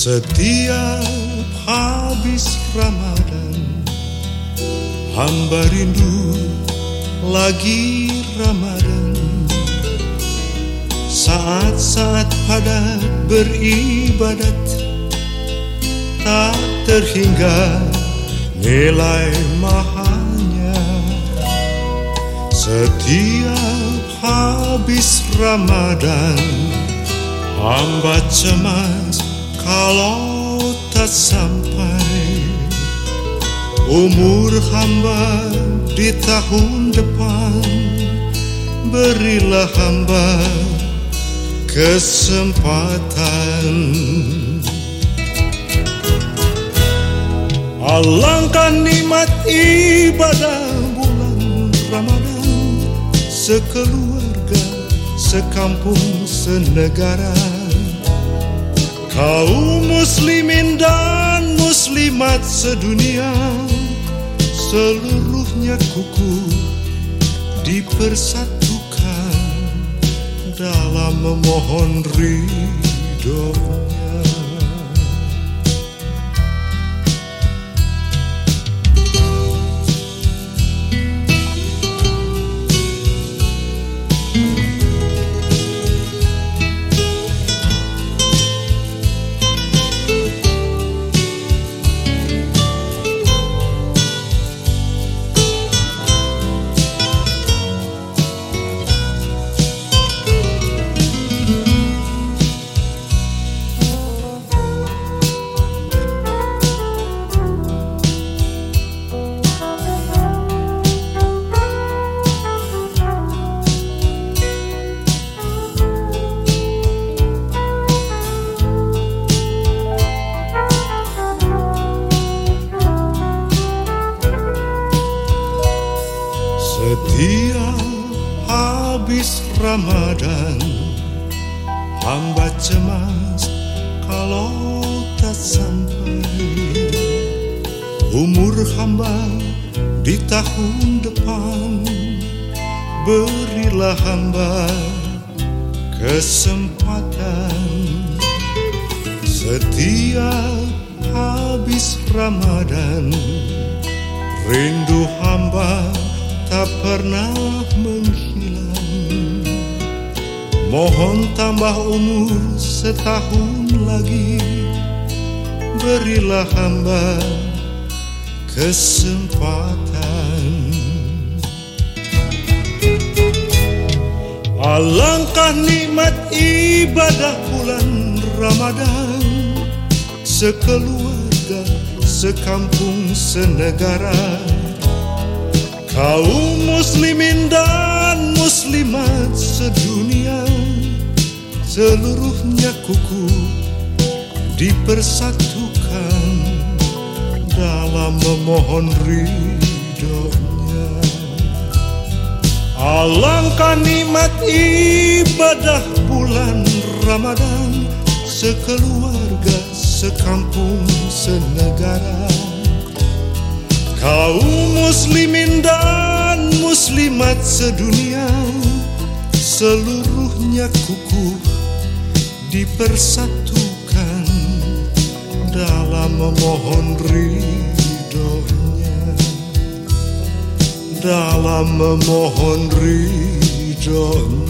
Setiap habis Ramadan Hamba rindu lagi Ramadan. Saat-saat padat beribadat Tak terhingga nilai mahalnya. Setiap habis Ramadan Hamba cemas kalau tak sampai umur hamba di tahun depan berilah hamba kesempatan. Alangkah nikmat ibadah bulan Ramadan sekeluarga sekampung senegara Kaum muslimin dan muslimat sedunia Seluruhnya kuku dipersatukan Dalam memohon ridhonya Setiap habis Ramadan Hamba cemas kalau tak sampai. Umur hamba di tahun depan Berilah hamba kesempatan. Setiap habis Ramadan Rindu hamba tak pernah menghilang. Mohon tambah umur setahun lagi. Berilah hamba kesempatan. Alangkah nikmat ibadah bulan Ramadan. Sekeluarga, sekampung, senegara Kaum muslimin dan muslimat sedunia Seluruhnya kuku dipersatukan Dalam memohon ridhonya. Alangkah nikmat ibadah bulan Ramadan Sekeluarga, sekampung, senegara. Kaum muslimin dan muslimat sedunia Seluruhnya kukuh dipersatukan Dalam memohon ridhonya. Dalam memohon ridhonya